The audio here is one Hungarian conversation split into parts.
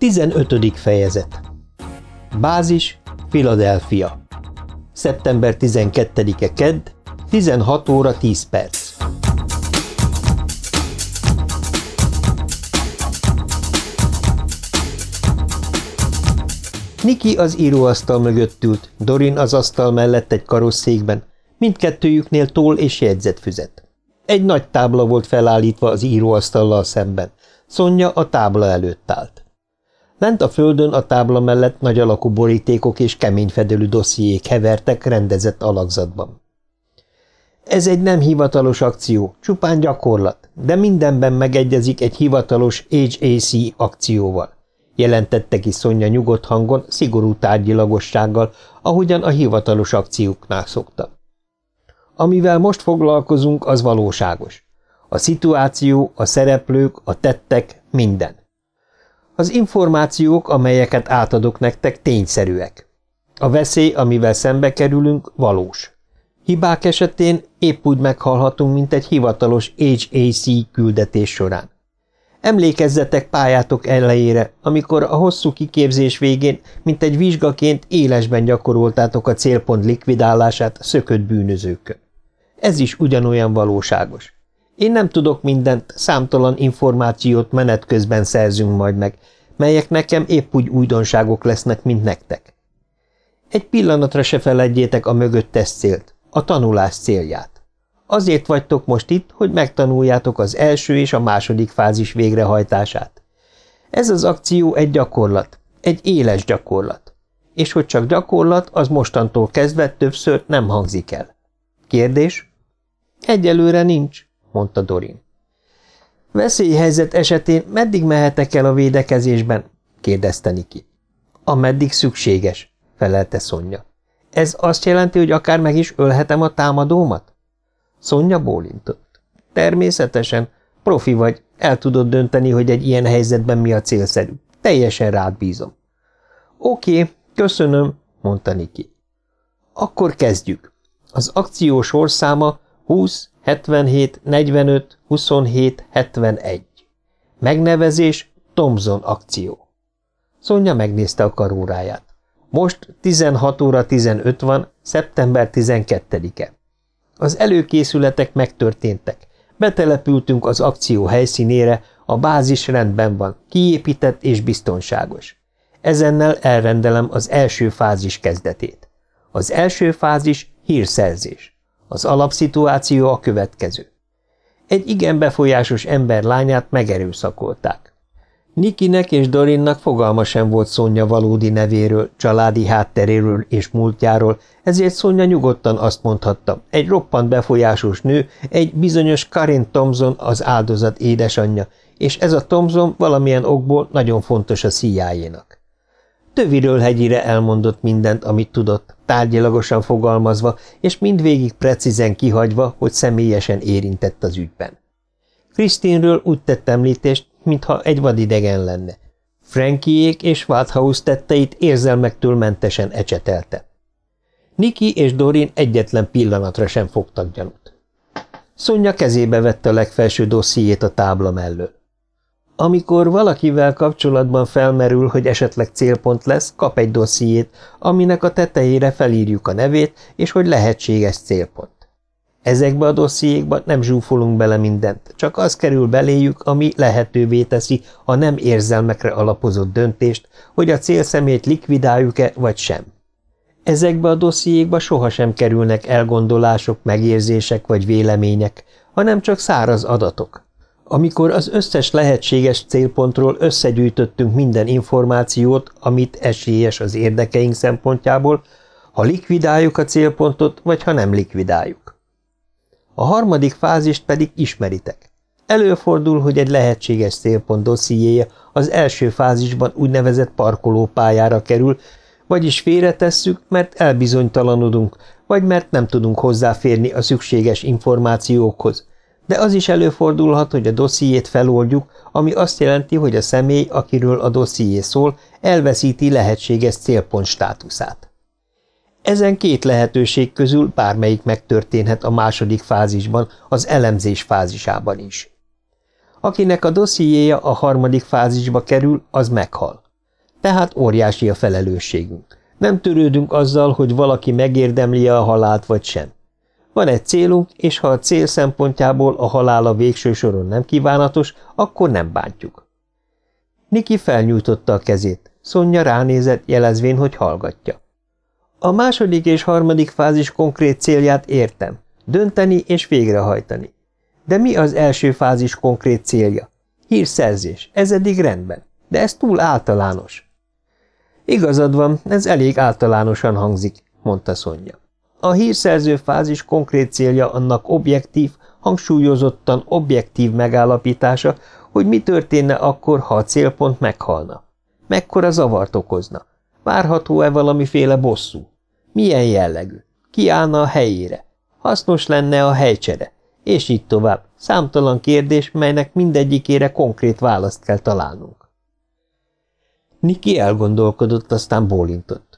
15. fejezet Bázis, Philadelphia Szeptember 12-e kedd, 16 óra 10 perc Niki az íróasztal mögött ült, Dorin az asztal mellett egy karosszékben, mindkettőjüknél toll és jegyzetfüzet. Egy nagy tábla volt felállítva az íróasztallal szemben, Szonya a tábla előtt állt. Lent a földön a tábla mellett nagy alakú borítékok és kemény fedelű dossziék hevertek rendezett alakzatban. Ez egy nem hivatalos akció, csupán gyakorlat, de mindenben megegyezik egy hivatalos HAC akcióval, jelentette ki Szonya nyugodt hangon, szigorú tárgyilagossággal, ahogyan a hivatalos akcióknál szokta. Amivel most foglalkozunk, az valóságos. A szituáció, a szereplők, a tettek, minden. Az információk, amelyeket átadok nektek, tényszerűek. A veszély, amivel szembe kerülünk, valós. Hibák esetén épp úgy meghalhatunk, mint egy hivatalos HAC küldetés során. Emlékezzetek pályátok elejére, amikor a hosszú kiképzés végén, mint egy vizsgaként élesben gyakoroltátok a célpont likvidálását szökött bűnözőkön. Ez is ugyanolyan valóságos. Én nem tudok mindent, számtalan információt menet közben szerzünk majd meg, melyek nekem épp úgy újdonságok lesznek, mint nektek. Egy pillanatra se feledjétek a mögöttes célt, a tanulás célját. Azért vagytok most itt, hogy megtanuljátok az első és a második fázis végrehajtását. Ez az akció egy gyakorlat, egy éles gyakorlat. És hogy csak gyakorlat, az mostantól kezdve többször nem hangzik el. Kérdés? Egyelőre nincs, mondta Dorin. Veszélyhelyzet esetén meddig mehetek el a védekezésben? kérdezte Niki. Ameddig szükséges, felelte Szonya. Ez azt jelenti, hogy akár meg is ölhetem a támadómat? Szonya bólintott. Természetesen, profi vagy, el tudod dönteni, hogy egy ilyen helyzetben mi a célszerű. Teljesen rád bízom. Oké, köszönöm, mondta Niki. Akkor kezdjük. Az akció sorszáma 20, 77, 45, 27, 71. Megnevezés Thomson akció. Szonya megnézte a karóráját. Most 16 óra 15 van, szeptember 12-e. Az előkészületek megtörténtek. Betelepültünk az akció helyszínére, a bázis rendben van, kiépített és biztonságos. Ezennel elrendelem az első fázis kezdetét. Az első fázis hírszerzés. Az alapszituáció a következő. Egy igen befolyásos ember lányát megerőszakolták. Nikinek és Dorinnak fogalma sem volt Szonya valódi nevéről, családi hátteréről és múltjáról, ezért Szonya nyugodtan azt mondhatta, egy roppant befolyásos nő, egy bizonyos Karin Thompson az áldozat édesanyja, és ez a Thompson valamilyen okból nagyon fontos a szíjájénak. Töviről hegyire elmondott mindent, amit tudott, tárgyilagosan fogalmazva, és mindvégig precízen kihagyva, hogy személyesen érintett az ügyben. Krisztinről úgy tett említést, mintha egy vadidegen lenne. Frankiék és Walthouse tetteit érzelmektől mentesen ecsetelte. Niki és Dorin egyetlen pillanatra sem fogtak gyanút. Szonya kezébe vette a legfelső dossziét a tábla mellől. Amikor valakivel kapcsolatban felmerül, hogy esetleg célpont lesz, kap egy dossziét, aminek a tetejére felírjuk a nevét, és hogy lehetséges célpont. Ezekbe a dossziékba nem zsúfolunk bele mindent, csak az kerül beléjük, ami lehetővé teszi a nem érzelmekre alapozott döntést, hogy a célszemét likvidáljuk-e vagy sem. Ezekbe a dossziékba sohasem kerülnek elgondolások, megérzések vagy vélemények, hanem csak száraz adatok. Amikor az összes lehetséges célpontról összegyűjtöttünk minden információt, amit esélyes az érdekeink szempontjából, ha likvidáljuk a célpontot, vagy ha nem likvidáljuk. A harmadik fázist pedig ismeritek. Előfordul, hogy egy lehetséges célpont dossziéje az első fázisban úgynevezett parkolópályára kerül, vagyis félretesszük, mert elbizonytalanodunk, vagy mert nem tudunk hozzáférni a szükséges információkhoz. De az is előfordulhat, hogy a dossziét feloldjuk, ami azt jelenti, hogy a személy, akiről a dosszié szól, elveszíti lehetséges célpont státuszát. Ezen két lehetőség közül bármelyik megtörténhet a második fázisban, az elemzés fázisában is. Akinek a dossziéja a harmadik fázisba kerül, az meghal. Tehát óriási a felelősségünk. Nem törődünk azzal, hogy valaki megérdemli a halált vagy sem. Van egy célunk, és ha a cél szempontjából a halál a végső soron nem kívánatos, akkor nem bántjuk. Niki felnyújtotta a kezét. Szonya ránézett, jelezvén, hogy hallgatja. A második és harmadik fázis konkrét célját értem. Dönteni és végrehajtani. De mi az első fázis konkrét célja? Hírszerzés. Ez eddig rendben. De ez túl általános. Igazad van, ez elég általánosan hangzik, mondta Szonya. A hírszerző fázis konkrét célja annak objektív, hangsúlyozottan objektív megállapítása, hogy mi történne akkor, ha a célpont meghalna. Mekkora zavart okozna? Várható-e valamiféle bosszú? Milyen jellegű? Ki állna a helyére? Hasznos lenne a helycsere? És így tovább. Számtalan kérdés, melynek mindegyikére konkrét választ kell találnunk. Niki elgondolkodott, aztán bólintott.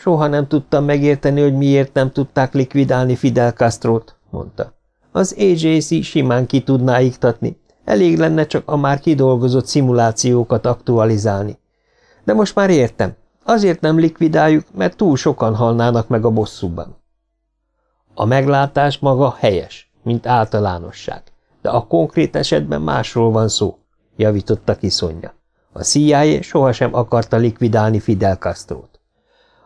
Soha nem tudtam megérteni, hogy miért nem tudták likvidálni Fidel Castro-t, mondta. Az AJC simán ki tudná iktatni, elég lenne csak a már kidolgozott szimulációkat aktualizálni. De most már értem, azért nem likvidáljuk, mert túl sokan halnának meg a bosszúban. A meglátás maga helyes, mint általánosság, de a konkrét esetben másról van szó, javította ki Szonya. A CIA sohasem akarta likvidálni Fidel Castro-t.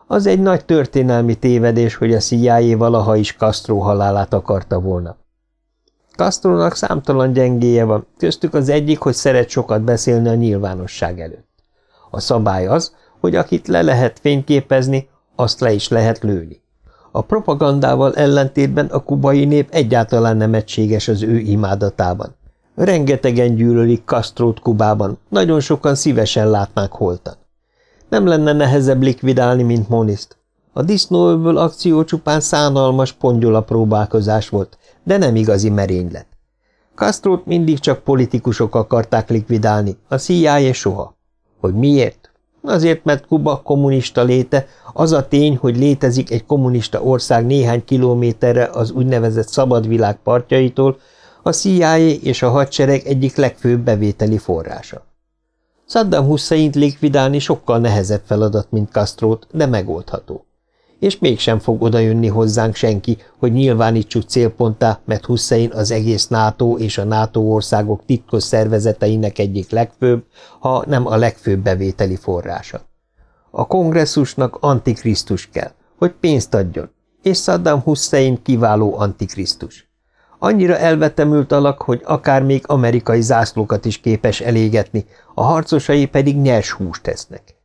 Az egy nagy történelmi tévedés, hogy a CIA valaha is Castro halálát akarta volna. Castronak számtalan gyengéje van, köztük az egyik, hogy szeret sokat beszélni a nyilvánosság előtt. A szabály az, hogy akit le lehet fényképezni, azt le is lehet lőni. A propagandával ellentétben a kubai nép egyáltalán nem egységes az ő imádatában. Rengetegen gyűlölik Castrót Kubában, nagyon sokan szívesen látnák holtan. Nem lenne nehezebb likvidálni, mint Moniszt. A disznóöböl akció csupán szánalmas pongyola próbálkozás volt, de nem igazi merénylet. Castrót mindig csak politikusok akarták likvidálni, a CIA soha. Hogy miért? Azért, mert Kuba kommunista léte, az a tény, hogy létezik egy kommunista ország néhány kilométerre az úgynevezett szabadvilág partjaitól, a CIA és a hadsereg egyik legfőbb bevételi forrása. Saddam Husseint likvidálni sokkal nehezebb feladat, mint Castrót, de megoldható. És mégsem fog odajönni hozzánk senki, hogy nyilvánítsuk célponttá, mert Hussein az egész NATO és a NATO országok titkos szervezeteinek egyik legfőbb, ha nem a legfőbb bevételi forrása. A kongresszusnak antikrisztus kell, hogy pénzt adjon, és Saddam Hussein kiváló antikrisztus. Annyira elvetemült alak, hogy akár még amerikai zászlókat is képes elégetni, a harcosai pedig nyers húst tesznek.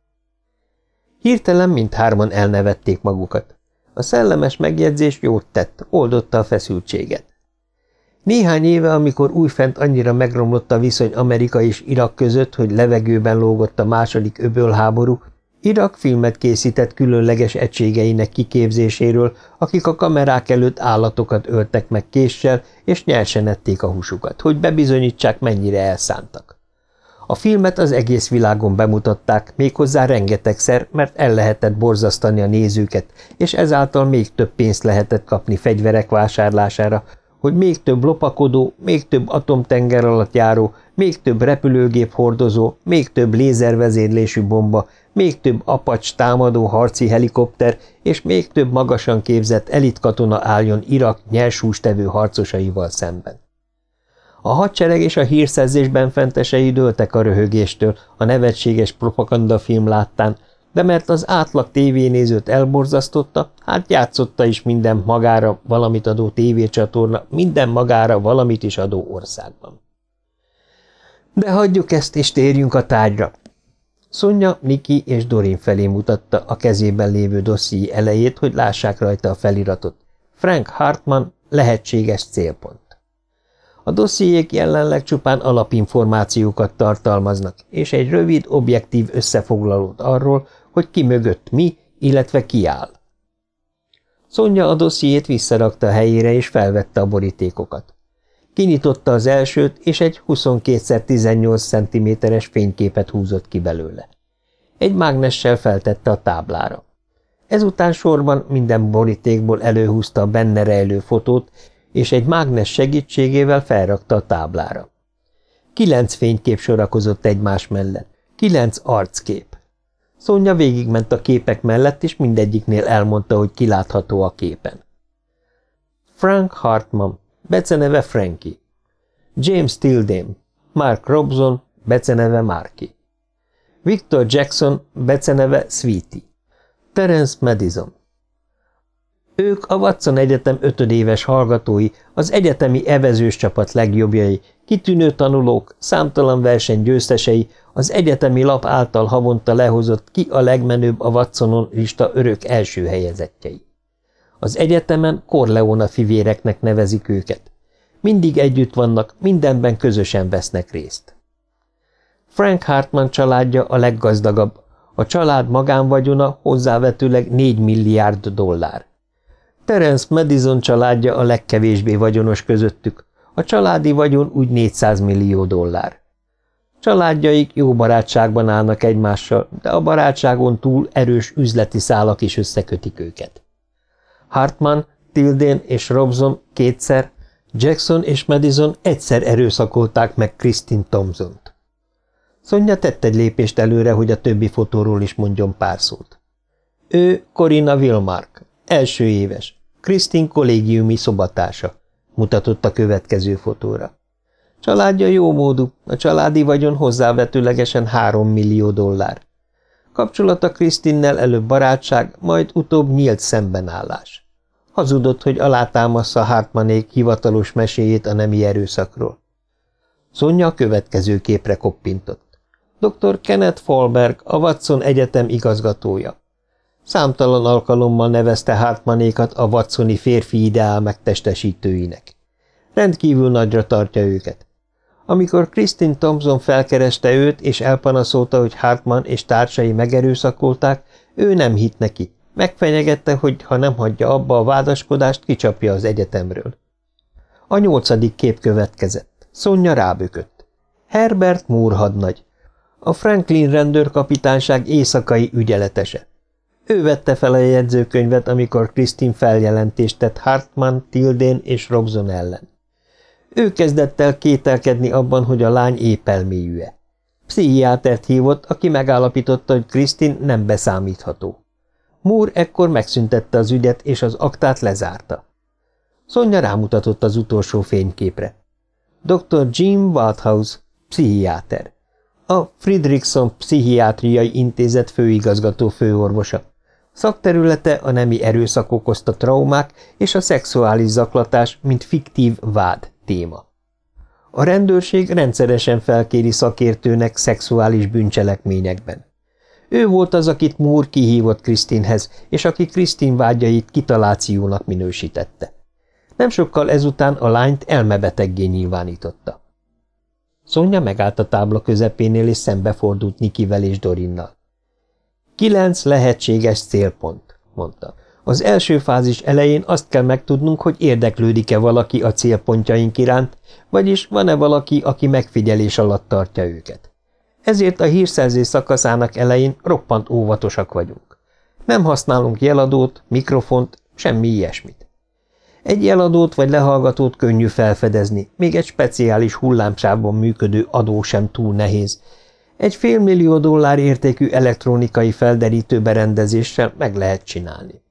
Hirtelen mindhárman elnevették magukat. A szellemes megjegyzés jót tett, oldotta a feszültséget. Néhány éve, amikor újfent annyira megromlott a viszony Amerika és Irak között, hogy levegőben lógott a második öbölháború, Irak filmet készített különleges egységeinek kiképzéséről, akik a kamerák előtt állatokat öltek meg késsel, és nyersen ették a húsukat, hogy bebizonyítsák, mennyire elszántak. A filmet az egész világon bemutatták, méghozzá rengetegszer, mert el lehetett borzasztani a nézőket, és ezáltal még több pénzt lehetett kapni fegyverek vásárlására, hogy még több lopakodó, még több atomtenger alatt járó, még több repülőgép hordozó, még több lézervezérlésű bomba, még több apacs támadó harci helikopter és még több magasan képzett elitkatona álljon Irak nyersústevő harcosaival szemben. A hadsereg és a hírszerzésben fentesei dőltek a röhögéstől a nevetséges propagandafilm láttán, de mert az átlag tévénézőt elborzasztotta, hát játszotta is minden magára valamit adó tévécsatorna, minden magára valamit is adó országban. De hagyjuk ezt, és térjünk a tárgyra. Szonya, Niki és Dorin felé mutatta a kezében lévő dosszié elejét, hogy lássák rajta a feliratot. Frank Hartman, lehetséges célpont. A dossziék jelenleg csupán alapinformációkat tartalmaznak, és egy rövid, objektív összefoglalót arról, hogy ki mögött mi, illetve ki áll. Szonya a dossziét visszarakta a helyére, és felvette a borítékokat. Kinyitotta az elsőt, és egy 22x18 cm-es fényképet húzott ki belőle. Egy mágnessel feltette a táblára. Ezután sorban minden borítékból előhúzta a benne rejlő fotót, és egy mágnes segítségével felrakta a táblára. Kilenc fénykép sorakozott egymás mellett, kilenc arckép. Szonya végigment a képek mellett, és mindegyiknél elmondta, hogy kilátható a képen. Frank Hartman, beceneve Frankie. James Tildame, Mark Robson, beceneve Marky. Victor Jackson, beceneve Sweetie. Terence Madison. Ők a Watson Egyetem ötödéves hallgatói, az egyetemi evezős csapat legjobbjai, kitűnő tanulók, számtalan verseny győztesei, az egyetemi lap által havonta lehozott ki a legmenőbb a Watsonon lista örök első helyezettjei. Az egyetemen Corleona fivéreknek nevezik őket. Mindig együtt vannak, mindenben közösen vesznek részt. Frank Hartman családja a leggazdagabb, a család magánvagyona hozzávetőleg 4 milliárd dollár. Terence Madison családja a legkevésbé vagyonos közöttük, a családi vagyon úgy 400 millió dollár. Családjaik jó barátságban állnak egymással, de a barátságon túl erős üzleti szálak is összekötik őket. Hartman, Tilden és Robson kétszer, Jackson és Madison egyszer erőszakolták meg Kristin Thompson-t. Szonya tett egy lépést előre, hogy a többi fotóról is mondjon pár szót. Ő Corina Wilmark, első éves, Kristin kollégiumi szobatása, mutatott a következő fotóra. Családja jó módú, a családi vagyon hozzávetőlegesen három millió dollár. Kapcsolata Krisztinnel előbb barátság, majd utóbb nyílt szembenállás. Hazudott, hogy alátámassza Hartmanék hivatalos meséjét a nemi erőszakról. Szonya a következő képre koppintott. Dr. Kenneth Folberg, a Watson Egyetem igazgatója. Számtalan alkalommal nevezte Hartmanékat a Watsoni férfi ideál megtestesítőinek. Rendkívül nagyra tartja őket. Amikor Kristin Thompson felkereste őt, és elpanaszolta, hogy Hartman és társai megerőszakolták, ő nem hitt neki. Megfenyegette, hogy ha nem hagyja abba a vádaskodást, kicsapja az egyetemről. A nyolcadik kép következett. Szonya rábökött. Herbert Moore hadnagy. A Franklin rendőrkapitányság éjszakai ügyeletese. Ő vette fel a jegyzőkönyvet, amikor Kristin feljelentést tett Hartman, Tildén és Robson ellen. Ő kezdett el kételkedni abban, hogy a lány épelméjű-e. Pszichiátert hívott, aki megállapította, hogy Krisztin nem beszámítható. Moore ekkor megszüntette az ügyet, és az aktát lezárta. Szonya rámutatott az utolsó fényképre. Dr. Jim Walthouse, pszichiáter. A Friedrichson Pszichiátriai Intézet főigazgató főorvosa. Szakterülete a nemi erőszak okozta traumák és a szexuális zaklatás, mint fiktív vád téma. A rendőrség rendszeresen felkéri szakértőnek szexuális bűncselekményekben. Ő volt az, akit Moore kihívott Krisztinhez, és aki Krisztin vágyait kitalációnak minősítette. Nem sokkal ezután a lányt elmebeteggé nyilvánította. Szonya megállt a tábla közepénél, és szembefordult Nikivel és Dorinnal. Kilenc lehetséges célpont, mondta. Az első fázis elején azt kell megtudnunk, hogy érdeklődik-e valaki a célpontjaink iránt, vagyis van-e valaki, aki megfigyelés alatt tartja őket. Ezért a hírszerzés szakaszának elején roppant óvatosak vagyunk. Nem használunk jeladót, mikrofont, semmi ilyesmit. Egy jeladót vagy lehallgatót könnyű felfedezni, még egy speciális hullámsávban működő adó sem túl nehéz. Egy félmillió dollár értékű elektronikai felderítő berendezéssel meg lehet csinálni.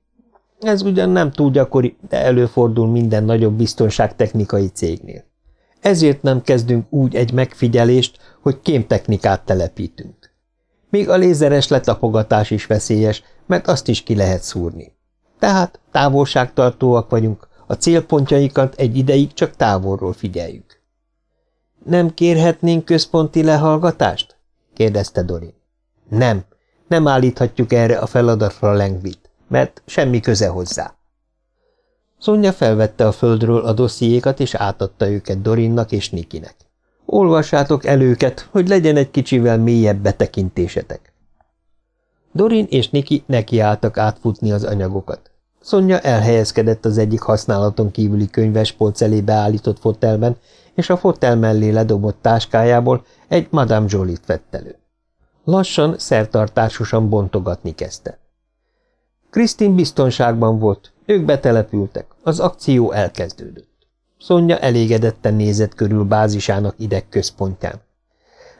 Ez ugyan nem túl gyakori, de előfordul minden nagyobb biztonságtechnikai cégnél. Ezért nem kezdünk úgy egy megfigyelést, hogy kémtechnikát telepítünk. Még a lézeres letapogatás is veszélyes, mert azt is ki lehet szúrni. Tehát távolságtartóak vagyunk, a célpontjaikat egy ideig csak távolról figyeljük. Nem kérhetnénk központi lehallgatást? Kérdezte Dorin. Nem, nem állíthatjuk erre a feladatra Lengvit mert semmi köze hozzá. Szonya felvette a földről a dossziékat, és átadta őket Dorinnak és Nikinek. Olvassátok el őket, hogy legyen egy kicsivel mélyebb betekintésetek. Dorin és Niki nekiálltak átfutni az anyagokat. Szonya elhelyezkedett az egyik használaton kívüli könyvespolc elé beállított fotelben, és a fotel mellé ledobott táskájából egy Madame Jolie-t vett elő. Lassan, szertartásosan bontogatni kezdte. Krisztin biztonságban volt, ők betelepültek, az akció elkezdődött. Szonya elégedetten nézett körül bázisának idegközpontján.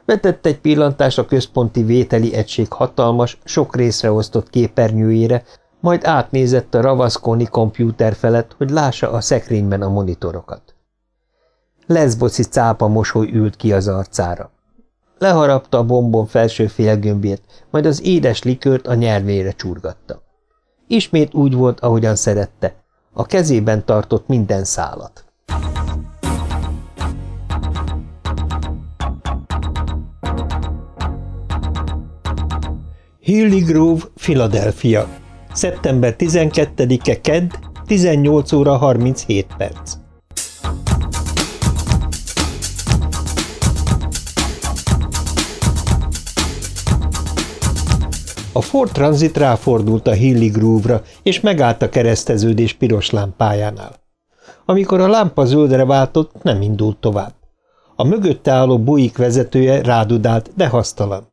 Vetett egy pillantást a központi vételi egység hatalmas, sok részre osztott képernyőjére, majd átnézett a ravaszkóni kompjúter felett, hogy lássa a szekrényben a monitorokat. Leszboci cápa mosoly ült ki az arcára. Leharapta a bombon felső félgömbjét, majd az édes likőrt a nyelvére csurgatta. Ismét úgy volt, ahogyan szerette. A kezében tartott minden szálat. Hilly Grove, Philadelphia. Szeptember 12-e Kedd, 18 óra 37 perc. A Ford Transit ráfordult a Hilly Groove-ra, és megállt a kereszteződés piros lámpájánál. Amikor a lámpa zöldre váltott, nem indult tovább. A mögötte álló Buick vezetője rádudált, de hasztalan.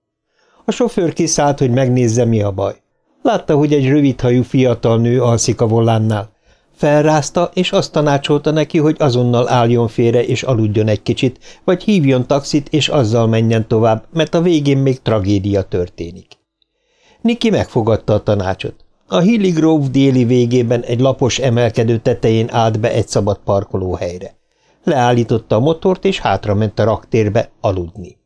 A sofőr kiszállt, hogy megnézze, mi a baj. Látta, hogy egy rövidhajú fiatal nő alszik a vollánnál. Felrázta, és azt tanácsolta neki, hogy azonnal álljon félre és aludjon egy kicsit, vagy hívjon taxit, és azzal menjen tovább, mert a végén még tragédia történik. Niki megfogadta a tanácsot. A Hilly Grove déli végében egy lapos emelkedő tetején állt be egy szabad parkolóhelyre. Leállította a motort, és hátrament a raktérbe aludni.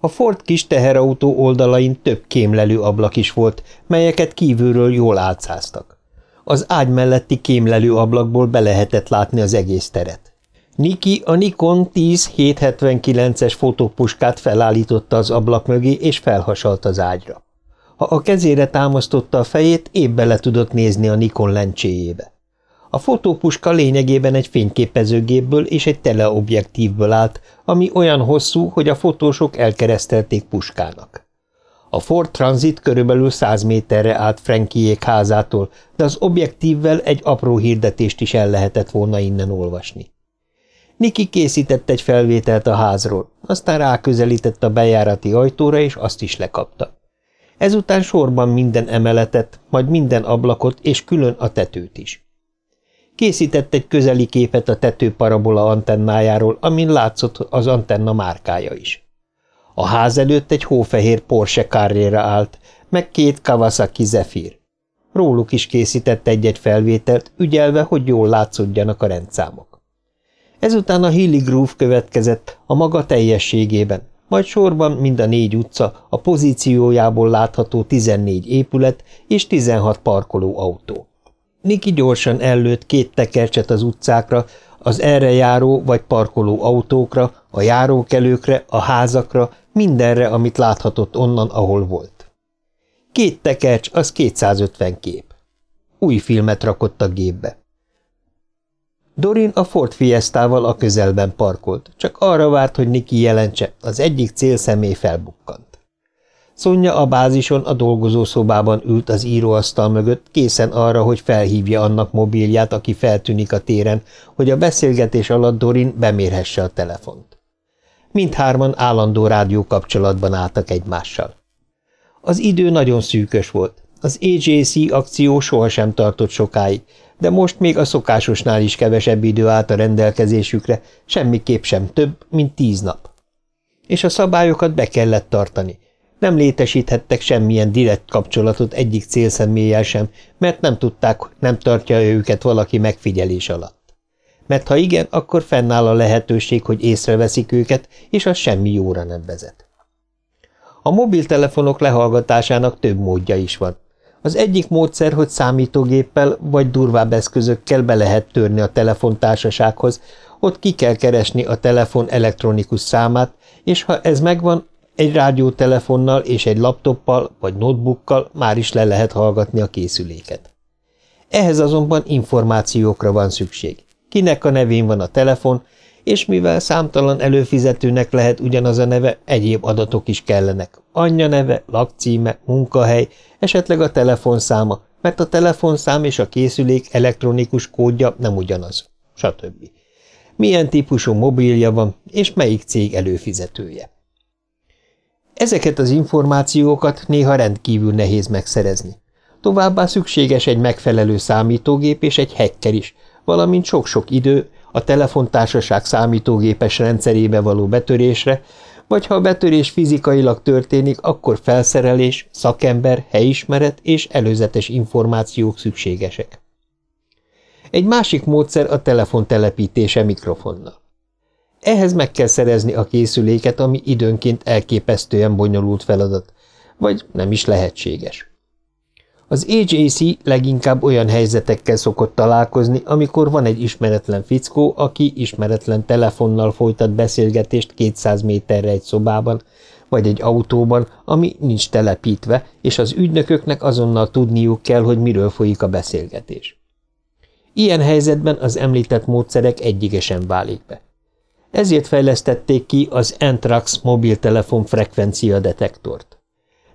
A Ford kis teherautó oldalain több kémlelő ablak is volt, melyeket kívülről jól álcáztak. Az ágy melletti kémlelő ablakból be lehetett látni az egész teret. Niki a Nikon 10779-es fotópuskát felállította az ablak mögé, és felhasalt az ágyra. Ha a kezére támasztotta a fejét, épp bele tudott nézni a Nikon lencséjébe. A fotópuska lényegében egy fényképezőgépből és egy teleobjektívből állt, ami olyan hosszú, hogy a fotósok elkeresztelték puskának. A Ford Transit körülbelül száz méterre állt Frankiék házától, de az objektívvel egy apró hirdetést is el lehetett volna innen olvasni. Niki készített egy felvételt a házról, aztán ráközelített a bejárati ajtóra, és azt is lekapta. Ezután sorban minden emeletet, majd minden ablakot és külön a tetőt is. Készített egy közeli képet a tető parabola antennájáról, amin látszott az antenna márkája is. A ház előtt egy hófehér Porsche Carrera állt, meg két Kawasaki Zephyr. Róluk is készített egy-egy felvételt, ügyelve, hogy jól látszódjanak a rendszámok. Ezután a Hilly Groove következett a maga teljességében, majd sorban mind a négy utca, a pozíciójából látható 14 épület és 16 parkoló autó. Niki gyorsan ellőtt két tekercset az utcákra, az erre járó vagy parkoló autókra, a járókelőkre, a házakra, mindenre, amit láthatott onnan, ahol volt. Két tekercs, az 250 kép. Új filmet rakott a gépbe. Dorin a Ford Fiestával a közelben parkolt, csak arra várt, hogy Niki jelentse, az egyik célszemély felbukkant. Szonya a bázison a dolgozószobában ült az íróasztal mögött, készen arra, hogy felhívja annak mobilját, aki feltűnik a téren, hogy a beszélgetés alatt Dorin bemérhesse a telefont. Mindhárman állandó rádió kapcsolatban álltak egymással. Az idő nagyon szűkös volt. Az AJC akció sohasem tartott sokáig, de most még a szokásosnál is kevesebb idő állt a rendelkezésükre, semmiképp sem több, mint tíz nap. És a szabályokat be kellett tartani – nem létesíthettek semmilyen direkt kapcsolatot egyik célszemélyel sem, mert nem tudták, nem tartja őket valaki megfigyelés alatt. Mert ha igen, akkor fennáll a lehetőség, hogy észreveszik őket, és az semmi jóra nem vezet. A mobiltelefonok lehallgatásának több módja is van. Az egyik módszer, hogy számítógéppel vagy durvább eszközökkel be lehet törni a telefontársasághoz, ott ki kell keresni a telefon elektronikus számát, és ha ez megvan, egy rádiótelefonnal és egy laptoppal vagy notebookkal már is le lehet hallgatni a készüléket. Ehhez azonban információkra van szükség. Kinek a nevén van a telefon, és mivel számtalan előfizetőnek lehet ugyanaz a neve, egyéb adatok is kellenek. Anyja neve, lakcíme, munkahely, esetleg a telefonszáma, mert a telefonszám és a készülék elektronikus kódja nem ugyanaz, stb. Milyen típusú mobilja van, és melyik cég előfizetője. Ezeket az információkat néha rendkívül nehéz megszerezni. Továbbá szükséges egy megfelelő számítógép és egy hacker is, valamint sok-sok idő a telefontársaság számítógépes rendszerébe való betörésre, vagy ha a betörés fizikailag történik, akkor felszerelés, szakember, helyismeret és előzetes információk szükségesek. Egy másik módszer a telefon telepítése mikrofonnal. Ehhez meg kell szerezni a készüléket, ami időnként elképesztően bonyolult feladat, vagy nem is lehetséges. Az AJC leginkább olyan helyzetekkel szokott találkozni, amikor van egy ismeretlen fickó, aki ismeretlen telefonnal folytat beszélgetést 200 méterre egy szobában, vagy egy autóban, ami nincs telepítve, és az ügynököknek azonnal tudniuk kell, hogy miről folyik a beszélgetés. Ilyen helyzetben az említett módszerek egyigesen válik be. Ezért fejlesztették ki az Antrax mobiltelefon frekvencia detektort.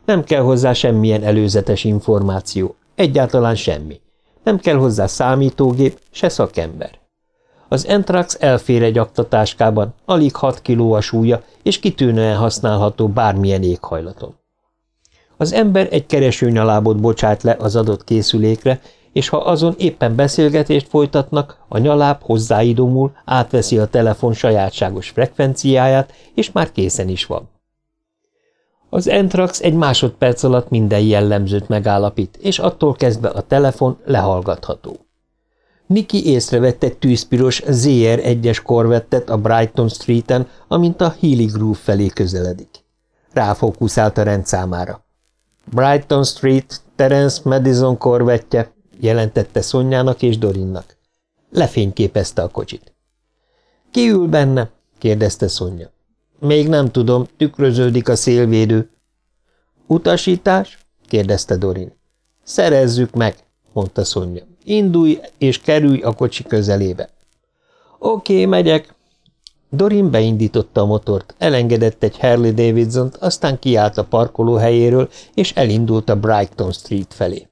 Nem kell hozzá semmilyen előzetes információ, egyáltalán semmi. Nem kell hozzá számítógép, se szakember. Az Entrax elfér egy aktatáskában, alig 6 kiló a súlya, és kitűnően használható bármilyen éghajlaton. Az ember egy keresőnyalábot bocsát le az adott készülékre, és ha azon éppen beszélgetést folytatnak, a nyaláb hozzáidomul, átveszi a telefon sajátságos frekvenciáját, és már készen is van. Az Entrax egy másodperc alatt minden jellemzőt megállapít, és attól kezdve a telefon lehallgatható. Niki észrevett egy tűzpiros ZR1-es korvettet a Brighton Street-en, amint a Healy Groove felé közeledik. Ráfókuszált a rendszámára. Brighton Street, Terence Madison korvettje, jelentette Szonyának és Dorinnak. Lefényképezte a kocsit. – Ki ül benne? – kérdezte Szonya. Még nem tudom, tükröződik a szélvédő. Utasítás? kérdezte Dorin. Szerezzük meg, mondta Szonya. Indulj és kerülj a kocsi közelébe. Oké, megyek. Dorin beindította a motort, elengedett egy Harley Davidson-t, aztán kiállt a parkoló helyéről, és elindult a Brighton Street felé.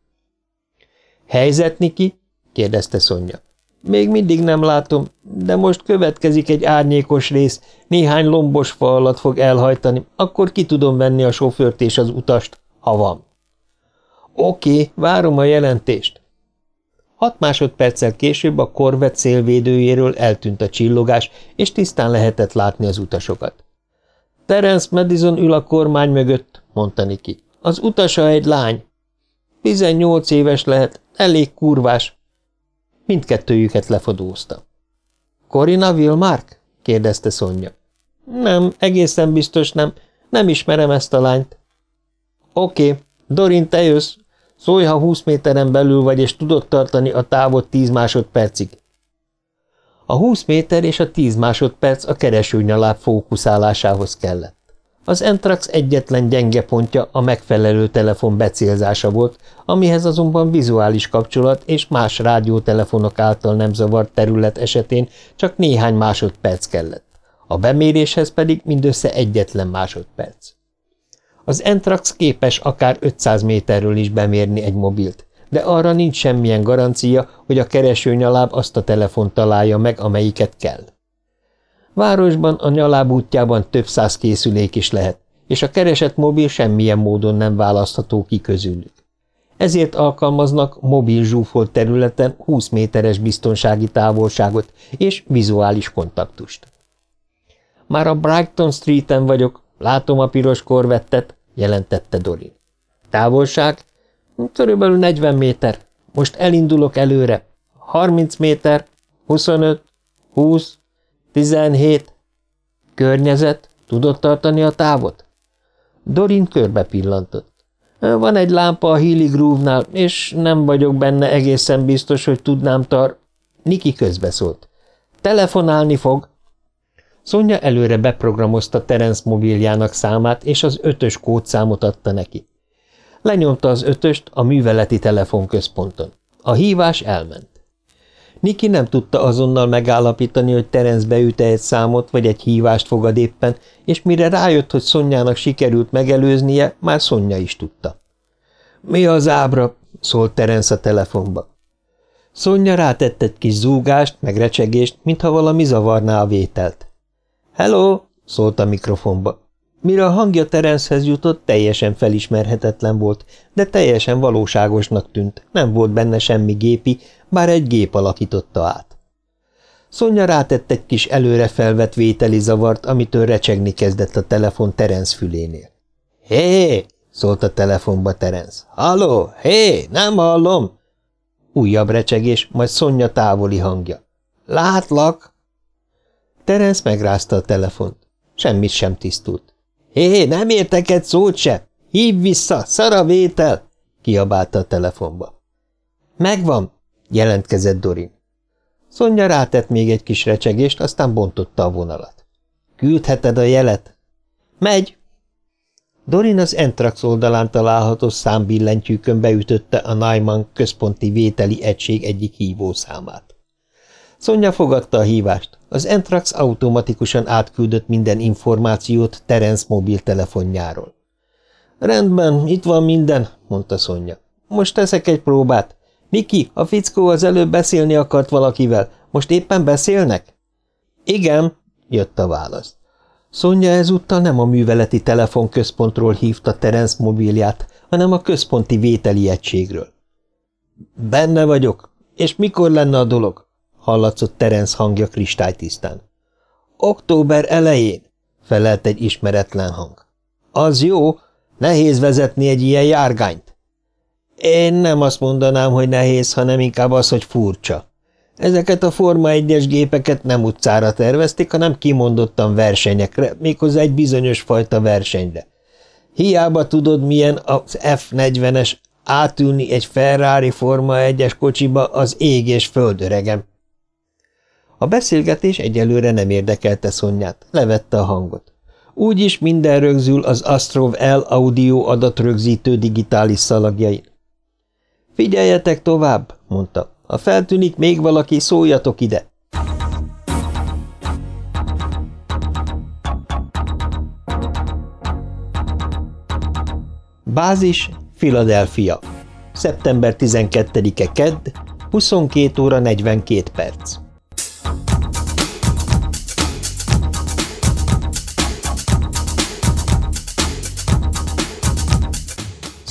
Helyzet, Niki? kérdezte Szonya. Még mindig nem látom, de most következik egy árnyékos rész, néhány lombos fa alatt fog elhajtani, akkor ki tudom venni a sofőrt és az utast, ha van. Oké, várom a jelentést. Hat másodperccel később a korvet szélvédőjéről eltűnt a csillogás, és tisztán lehetett látni az utasokat. Terence Madison ül a kormány mögött, mondta Niki. Az utasa egy lány. Tizennyolc éves lehet, elég kurvás, Mindkettőjüket lefodózta. – Corina Wilmark? – kérdezte Szonya. – Nem, egészen biztos nem. Nem ismerem ezt a lányt. – Oké, Dorin, te jössz. Szólj, ha húsz méteren belül vagy, és tudod tartani a távot tíz másodpercig. A húsz méter és a tíz másodperc a keresőnyaláb fókuszálásához kellett. Az Entrax egyetlen gyenge pontja a megfelelő telefon becélzása volt, amihez azonban vizuális kapcsolat és más rádiótelefonok által nem zavart terület esetén csak néhány másodperc kellett, a beméréshez pedig mindössze egyetlen másodperc. Az Entrax képes akár 500 méterről is bemérni egy mobilt, de arra nincs semmilyen garancia, hogy a keresőnyaláb azt a telefont találja meg, amelyiket kell. Városban a nyaláb útjában több száz készülék is lehet, és a keresett mobil semmilyen módon nem választható ki közülük. Ezért alkalmaznak mobil zsúfolt területen 20 méteres biztonsági távolságot és vizuális kontaktust. Már a Brighton Streeten vagyok, látom a piros korvettet, jelentette Dorin. Távolság? Körülbelül 40 méter. Most elindulok előre. 30 méter, 25, 20, Tizenhét. Környezet? Tudod tartani a távot? Dorin körbe pillantott. Van egy lámpa a Healy Groove-nál, és nem vagyok benne egészen biztos, hogy tudnám tar... Niki közbeszólt. Telefonálni fog. Szonya előre beprogramozta Terence mobiljának számát, és az ötös kódszámot adta neki. Lenyomta az ötöst a műveleti telefonközponton. A hívás elment. Niki nem tudta azonnal megállapítani, hogy Terence beüte egy számot, vagy egy hívást fogad éppen, és mire rájött, hogy Szonyának sikerült megelőznie, már Szonya is tudta. – Mi az ábra? – szólt Terence a telefonba. Szonya rátett egy kis zúgást, meg recsegést, mintha valami zavarná a vételt. – Hello! – szólt a mikrofonba. Mire a hangja Terencehez jutott, teljesen felismerhetetlen volt, de teljesen valóságosnak tűnt, nem volt benne semmi gépi, bár egy gép alakította át. Szonya rátett egy kis előre felvett vételi zavart, amitől recsegni kezdett a telefon Terence fülénél. – Hé! – szólt a telefonba Terence. – Halló! Hé! Nem hallom! Újabb recsegés, majd Szonya távoli hangja. – Látlak! Terence megrázta a telefont. Semmit sem tisztult. – Hé! Nem értek egy szót se! Hív vissza! Szara vétel! – kiabálta a telefonba. – Megvan! – jelentkezett Dorin. Szonya rátett még egy kis recsegést, aztán bontotta a vonalat. – Küldheted a jelet? – Megy! Dorin az Entrax oldalán található számbillentyűkön beütötte a Naiman központi vételi egység egyik hívószámát. Szonya fogadta a hívást. Az Entrax automatikusan átküldött minden információt Terence mobiltelefonjáról. – Rendben, itt van minden – mondta Szonya. – Most teszek egy próbát. Miki, a fickó az előbb beszélni akart valakivel. Most éppen beszélnek? Igen, jött a válasz. Szonya ezúttal nem a műveleti telefonközpontról hívta Terence mobilját, hanem a központi vételi egységről. Benne vagyok. És mikor lenne a dolog? Hallatszott Terence hangja kristálytisztán. Október elején, felelt egy ismeretlen hang. Az jó, nehéz vezetni egy ilyen járgányt. Én nem azt mondanám, hogy nehéz, hanem inkább az, hogy furcsa. Ezeket a Forma 1-es gépeket nem utcára tervezték, hanem kimondottan versenyekre, méghozzá egy bizonyos fajta versenyre. Hiába tudod, milyen az F40-es átülni egy Ferrari Forma 1-es kocsiba az ég és földöregem. A beszélgetés egyelőre nem érdekelte Szonyát, levette a hangot. Úgyis minden rögzül az Astrov L audio adatrögzítő digitális szalagjain. Figyeljetek tovább, mondta. Ha feltűnik még valaki, szóljatok ide. Bázis, Philadelphia. Szeptember 12-e kedd, 22 óra 42 perc.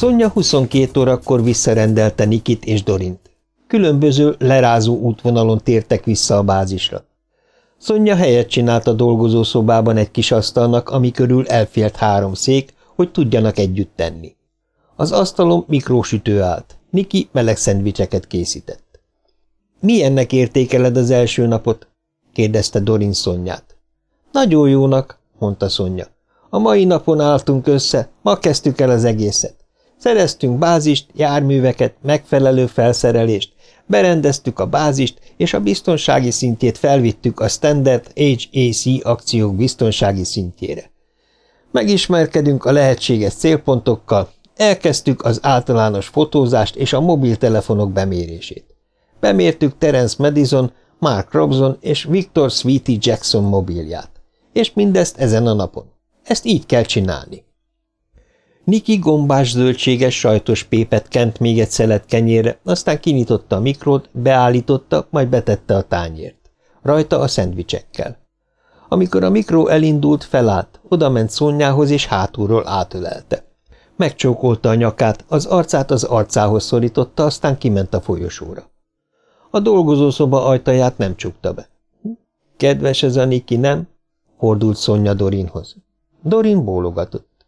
Szonya 22 órakor visszarendelte Nikit és Dorint. Különböző, lerázó útvonalon tértek vissza a bázisra. Szonya helyet csinált a dolgozószobában egy kis asztalnak, ami körül elfélt három szék, hogy tudjanak együtt tenni. Az asztalon mikrósütő állt. Niki meleg szendvicseket készített. – Milyennek értékeled az első napot? – kérdezte Dorin Szonyát. – Nagyon jónak – mondta Szonya. – A mai napon álltunk össze, ma kezdtük el az egészet. Szereztünk bázist, járműveket, megfelelő felszerelést, berendeztük a bázist, és a biztonsági szintjét felvittük a Standard HAC akciók biztonsági szintjére. Megismerkedünk a lehetséges célpontokkal, elkezdtük az általános fotózást és a mobiltelefonok bemérését. Bemértük Terence Madison, Mark Robson és Victor Sweetie Jackson mobilját. És mindezt ezen a napon. Ezt így kell csinálni. Niki gombás zöldséges sajtos pépet kent még egy szelet kenyérre, aztán kinyitotta a mikrót, beállította, majd betette a tányért. Rajta a szendvicsekkel. Amikor a mikró elindult, felállt, odament Szonyához és hátulról átölelte. Megcsókolta a nyakát, az arcát az arcához szorította, aztán kiment a folyosóra. A dolgozószoba ajtaját nem csukta be. – Kedves ez a Niki, nem? – hordult Szonya Dorinhoz. Dorin bólogatott.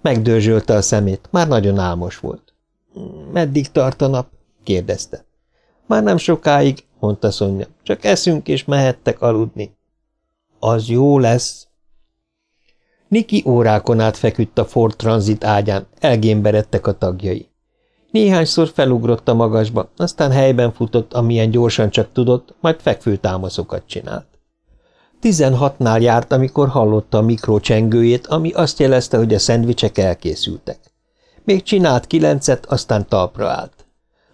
Megdörzsölte a szemét, már nagyon álmos volt. – Meddig tart a nap? – kérdezte. – Már nem sokáig – mondta Szonya, – csak eszünk és mehettek aludni. – Az jó lesz. Niki órákon át feküdt a Ford Transit ágyán, elgémberedtek a tagjai. Néhányszor felugrott a magasba, aztán helyben futott, amilyen gyorsan csak tudott, majd fekvőtámaszokat csinált. Tizenhatnál járt, amikor hallotta a mikrocsengőjét, ami azt jelezte, hogy a szendvicsek elkészültek. Még csinált kilencet, aztán talpra állt.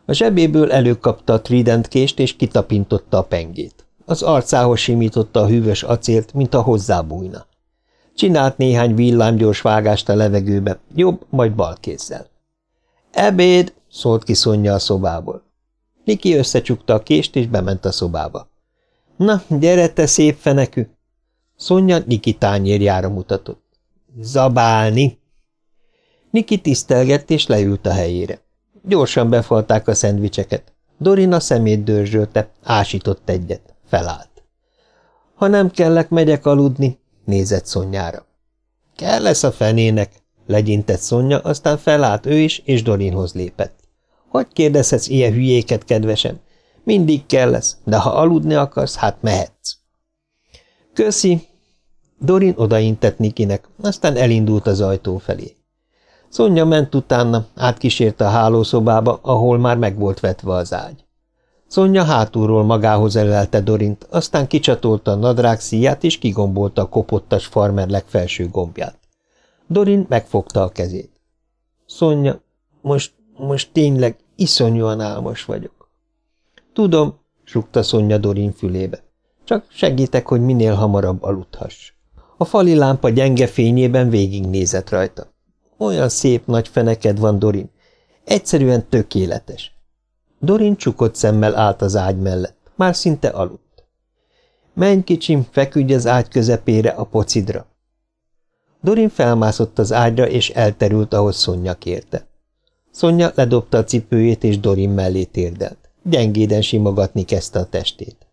A zsebéből előkapta a trident kést, és kitapintotta a pengét. Az arcához simította a hűvös acélt, mint a hozzábújna. Csinált néhány villámgyors vágást a levegőbe, jobb, majd bal kézzel. – Ebéd! – szólt ki Szonya a szobából. Niki összecsukta a kést, és bement a szobába. Na, gyere te szép fenekű! Szonya Niki tányérjára mutatott. Zabálni! Niki tisztelgett és leült a helyére. Gyorsan befalták a szendvicseket. Dorina szemét dörzsölte, ásított egyet, felállt. Ha nem kellek, megyek aludni, nézett Szonyára. Kell lesz a fenének, legyintett Szonya, aztán felállt ő is, és Dorinhoz lépett. Hogy kérdezhetsz ilyen hülyéket, kedvesem? Mindig kell lesz, de ha aludni akarsz, hát mehetsz. Köszi. Dorin odaintett Nikinek, aztán elindult az ajtó felé. Szonya ment utána, átkísérte a hálószobába, ahol már meg volt vetve az ágy. Szonya hátulról magához elelte Dorint, aztán kicsatolta a nadrág szíját, és kigombolta a kopottas farmer legfelső gombját. Dorin megfogta a kezét. Szonya, most, most tényleg iszonyúan álmos vagyok. Tudom, sukta Szonya Dorin fülébe. Csak segítek, hogy minél hamarabb aludhass. A fali lámpa gyenge fényében végignézett rajta. Olyan szép nagy feneked van, Dorin. Egyszerűen tökéletes. Dorin csukott szemmel állt az ágy mellett. Már szinte aludt. Menj, kicsim, feküdj az ágy közepére a pocidra. Dorin felmászott az ágyra, és elterült, ahhoz Szonya kérte. Szonya ledobta a cipőjét, és Dorin mellé térdelt. Gyengéden simogatni kezdte a testét.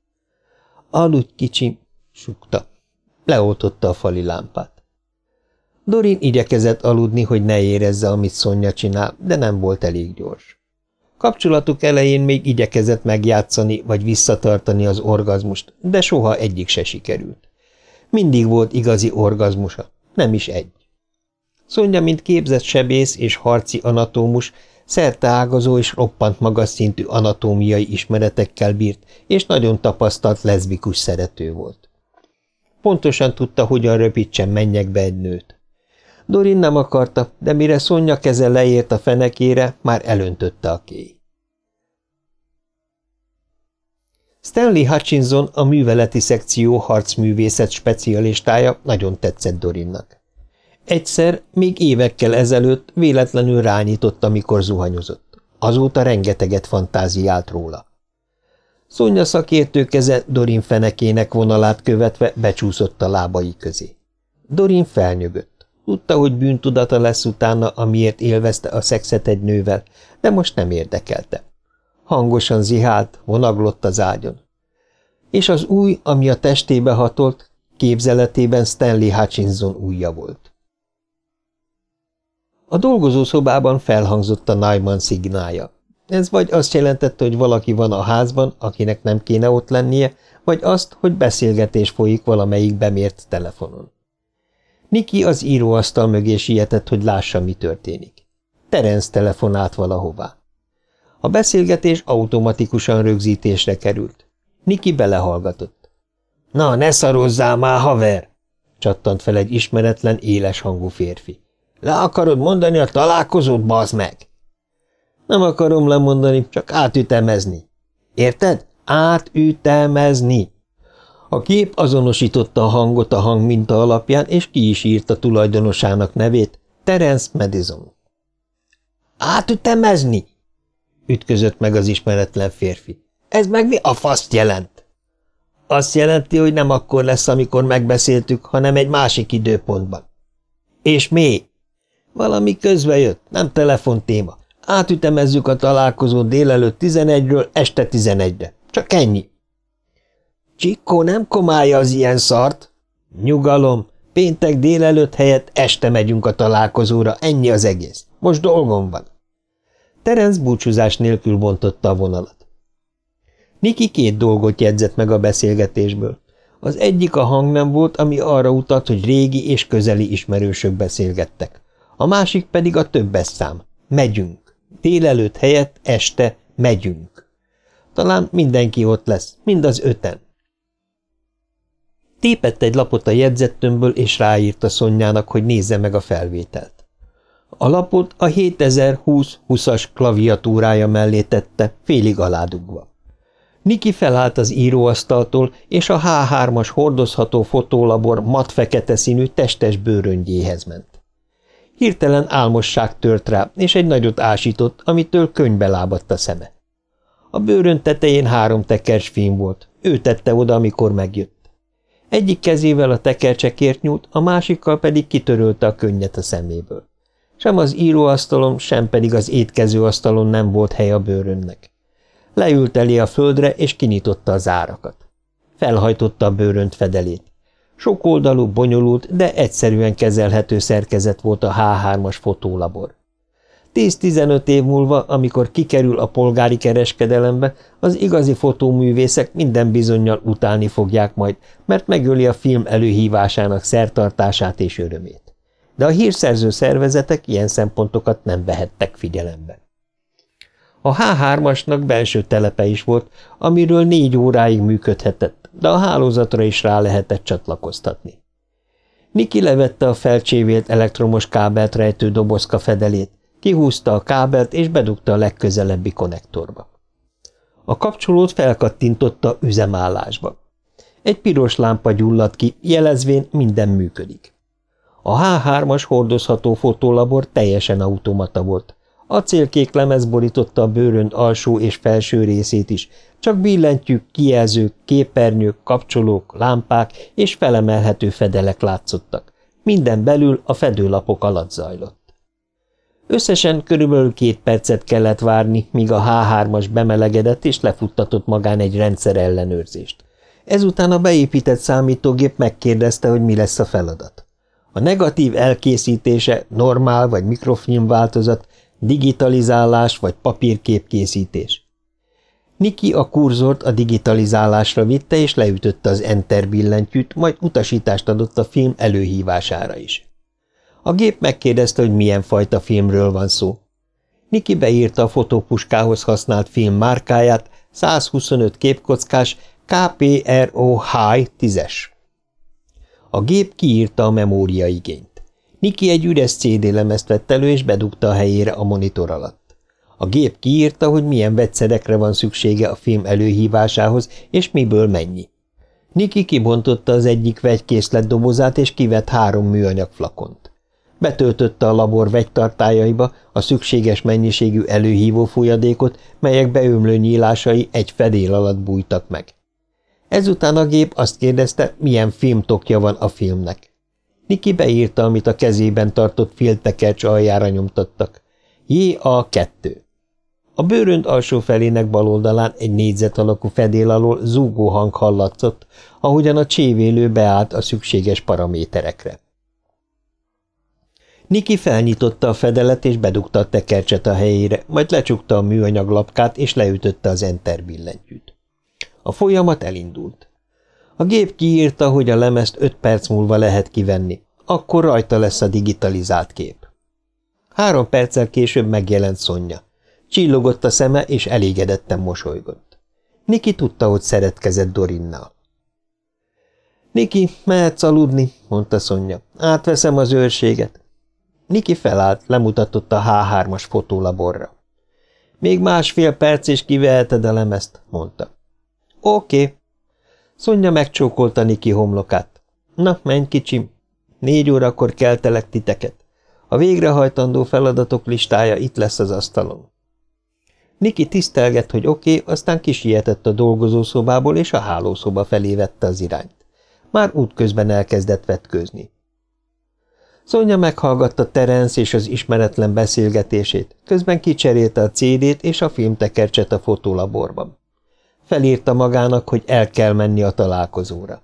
Aludj, kicsim, sukta. Leoltotta a fali lámpát. Dorin igyekezett aludni, hogy ne érezze, amit Szonya csinál, de nem volt elég gyors. Kapcsolatuk elején még igyekezett megjátszani vagy visszatartani az orgazmust, de soha egyik se sikerült. Mindig volt igazi orgazmusa, nem is egy. Szonya, mint képzett sebész és harci anatómus, ágazó és roppant magas szintű anatómiai ismeretekkel bírt, és nagyon tapasztalt leszbikus szerető volt. Pontosan tudta, hogyan röpítsen mennyekbe egy nőt. Dorin nem akarta, de mire Szonya keze leért a fenekére, már elöntötte a kéj. Stanley Hutchinson, a műveleti szekció harcművészet specialistája nagyon tetszett Dorinnak. Egyszer, még évekkel ezelőtt véletlenül rányított, amikor zuhanyozott. Azóta rengeteget fantáziált róla. Szonya szakértő keze Dorin fenekének vonalát követve becsúszott a lábai közé. Dorin felnyögött. Tudta, hogy bűntudata lesz utána, amiért élvezte a szexet egy nővel, de most nem érdekelte. Hangosan zihált, vonaglott az ágyon. És az új, ami a testébe hatolt, képzeletében Stanley Hutchinson újja volt. A dolgozószobában felhangzott a Neumann szignálja. Ez vagy azt jelentette, hogy valaki van a házban, akinek nem kéne ott lennie, vagy azt, hogy beszélgetés folyik valamelyik bemért telefonon. Niki az íróasztal mögé sietett, hogy lássa, mi történik. Terence telefonált valahová. A beszélgetés automatikusan rögzítésre került. Niki belehallgatott. – Na, ne szarozzál már, haver! – csattant fel egy ismeretlen, éles hangú férfi. – Le akarod mondani a találkozót, bazd meg! – Nem akarom lemondani, csak átütemezni. – Érted? Átütemezni! A kép azonosította a hangot a hangminta alapján, és ki is írta tulajdonosának nevét, Terence Madison. – Átütemezni? – ütközött meg az ismeretlen férfi. – Ez meg mi a faszt jelent? – Azt jelenti, hogy nem akkor lesz, amikor megbeszéltük, hanem egy másik időpontban. – És mi? – Valami közbe jött, nem telefontéma. Átütemezzük a találkozót délelőtt 11-ről este 11-re. Csak ennyi. Csikkó nem komálja az ilyen szart. Nyugalom, péntek délelőtt helyett este megyünk a találkozóra, ennyi az egész. Most dolgom van. Terence búcsúzás nélkül bontotta a vonalat. Niki két dolgot jegyzett meg a beszélgetésből. Az egyik a hang nem volt, ami arra utalt, hogy régi és közeli ismerősök beszélgettek. A másik pedig a többes szám. Megyünk. Délelőtt helyett este megyünk. Talán mindenki ott lesz, mind az öten. Tépett egy lapot a jegyzettömből, és ráírta Szonyának, hogy nézze meg a felvételt. A lapot a 7020-20-as klaviatúrája mellé tette, félig aládugva. Niki felállt az íróasztaltól, és a H3-as hordozható fotólabor mat-fekete színű testes bőröngyéhez ment. Hirtelen álmosság tört rá, és egy nagyot ásított, amitől könybe lábadt a szeme. A bőrön tetején három tekers fém volt, ő tette oda, amikor megjött. Egyik kezével a tekercsekért nyúlt, a másikkal pedig kitörölte a könnyet a szeméből. Sem az íróasztalon, sem pedig az étkezőasztalon nem volt hely a bőrönnek. Leült elé a földre, és kinyitotta az árakat. felhajtotta a bőrönt fedelét. Sokoldalú, bonyolult, de egyszerűen kezelhető szerkezet volt a H3-as fotólabor. 10-15 év múlva, amikor kikerül a polgári kereskedelembe, az igazi fotóművészek minden bizonyal utálni fogják majd, mert megöli a film előhívásának szertartását és örömét. De a hírszerző szervezetek ilyen szempontokat nem vehettek figyelembe. A H3-asnak belső telepe is volt, amiről négy óráig működhetett, de a hálózatra is rá lehetett csatlakoztatni. Niki levette a felcsévélt elektromos kábelt rejtő dobozka fedelét, kihúzta a kábelt és bedugta a legközelebbi konnektorba. A kapcsolót felkattintotta üzemállásba. Egy piros lámpa gyulladt ki, jelezvén minden működik. A H3-as hordozható fotólabor teljesen automata volt. Acélkék lemez borította a bőrönd alsó és felső részét is, csak billentyűk, kijelzők, képernyők, kapcsolók, lámpák és felemelhető fedelek látszottak. Minden belül a fedőlapok alatt zajlott. Összesen körülbelül két percet kellett várni, míg a H3-as bemelegedett és lefuttatott magán egy rendszer ellenőrzést. Ezután a beépített számítógép megkérdezte, hogy mi lesz a feladat. A negatív elkészítése normál vagy mikrofilm változat, digitalizálás vagy papírképkészítés. Niki a kurzort a digitalizálásra vitte és leütötte az Enter billentyűt, majd utasítást adott a film előhívására is. A gép megkérdezte, hogy milyen fajta filmről van szó. Niki beírta a fotópuskához használt film márkáját, 125 képkockás KPRO High 10-es. A gép kiírta a memóriaigényt. Niki egy üres CD lemezt vett elő, és bedugta a helyére a monitor alatt. A gép kiírta, hogy milyen vegyszerekre van szüksége a film előhívásához, és miből mennyi. Niki kibontotta az egyik vegykészlet dobozát, és kivett három műanyag flakont. Betöltötte a labor vegytartályaiba a szükséges mennyiségű előhívó folyadékot, melyek beömlő nyílásai egy fedél alatt bújtak meg. Ezután a gép azt kérdezte, milyen filmtokja van a filmnek. Niki beírta, amit a kezében tartott filtekercs aljára nyomtattak. JA2. A bőrönd alsó felének bal oldalán egy négyzet alakú fedél alól zúgó hang hallatszott, ahogyan a csévélő beállt a szükséges paraméterekre. Niki felnyitotta a fedelet és bedugta a tekercset a helyére, majd lecsukta a műanyag lapkát és leütötte az enter billentyűt. A folyamat elindult. A gép kiírta, hogy a lemezt öt perc múlva lehet kivenni, akkor rajta lesz a digitalizált kép. Három perccel később megjelent Szonya. Csillogott a szeme, és elégedetten mosolygott. Niki tudta, hogy szeretkezett Dorinnal. Niki, mehetsz aludni, mondta Szonya. Átveszem az őrséget. Niki felállt, lemutatott a H3-as fotolaborra. Még másfél perc, és kiveheted a lemezt, mondta. Oké. Szonya megcsókolta Niki homlokát. Na, menj, kicsim. Négy órakor keltelek titeket. A végrehajtandó feladatok listája itt lesz az asztalon. Niki tisztelgett, hogy oké, okay, aztán kisietett a dolgozószobából, és a hálószoba felé vette az irányt. Már útközben elkezdett vetkőzni. Szonya meghallgatta Terence és az ismeretlen beszélgetését, közben kicserélte a CD-t és a filmtekercset a fotolaborban. Felírta magának, hogy el kell menni a találkozóra.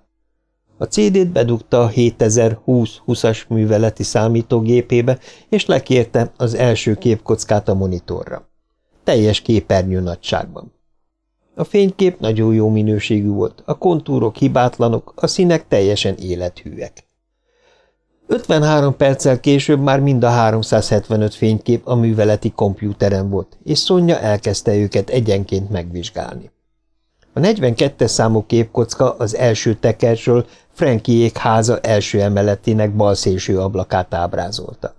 A CD-t bedugta a 7020-20-as műveleti számítógépébe, és lekérte az első képkockát a monitorra. Teljes képernyő nagyságban. A fénykép nagyon jó minőségű volt, a kontúrok hibátlanok, a színek teljesen élethűek. 53 perccel később már mind a 375 fénykép a műveleti kompjúteren volt, és Szonya elkezdte őket egyenként megvizsgálni. A 42-es számú képkocka az első tekercsről Frankiék háza első emeletének bal ablakát ábrázolta.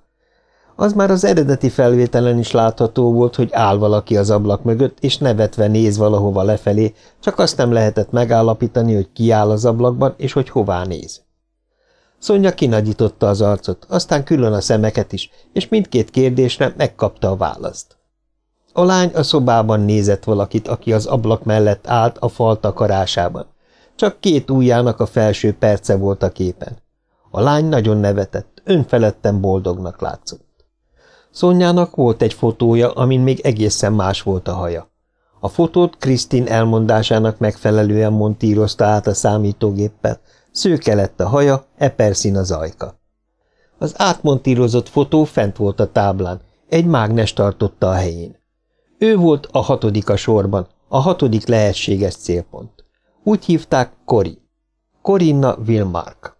Az már az eredeti felvételen is látható volt, hogy áll valaki az ablak mögött, és nevetve néz valahova lefelé, csak azt nem lehetett megállapítani, hogy ki áll az ablakban, és hogy hová néz. Szonya kinagyította az arcot, aztán külön a szemeket is, és mindkét kérdésre megkapta a választ. A lány a szobában nézett valakit, aki az ablak mellett állt a fal takarásában. Csak két ujjának a felső perce volt a képen. A lány nagyon nevetett, önfeledten boldognak látszott. Szonyának volt egy fotója, amin még egészen más volt a haja. A fotót Krisztin elmondásának megfelelően montírozta át a számítógéppel, szőke lett a haja, eperszín az ajka. Az átmontírozott fotó fent volt a táblán, egy mágnes tartotta a helyén. Ő volt a hatodik a sorban, a hatodik lehetséges célpont. Úgy hívták Kori. Corinna Wilmark.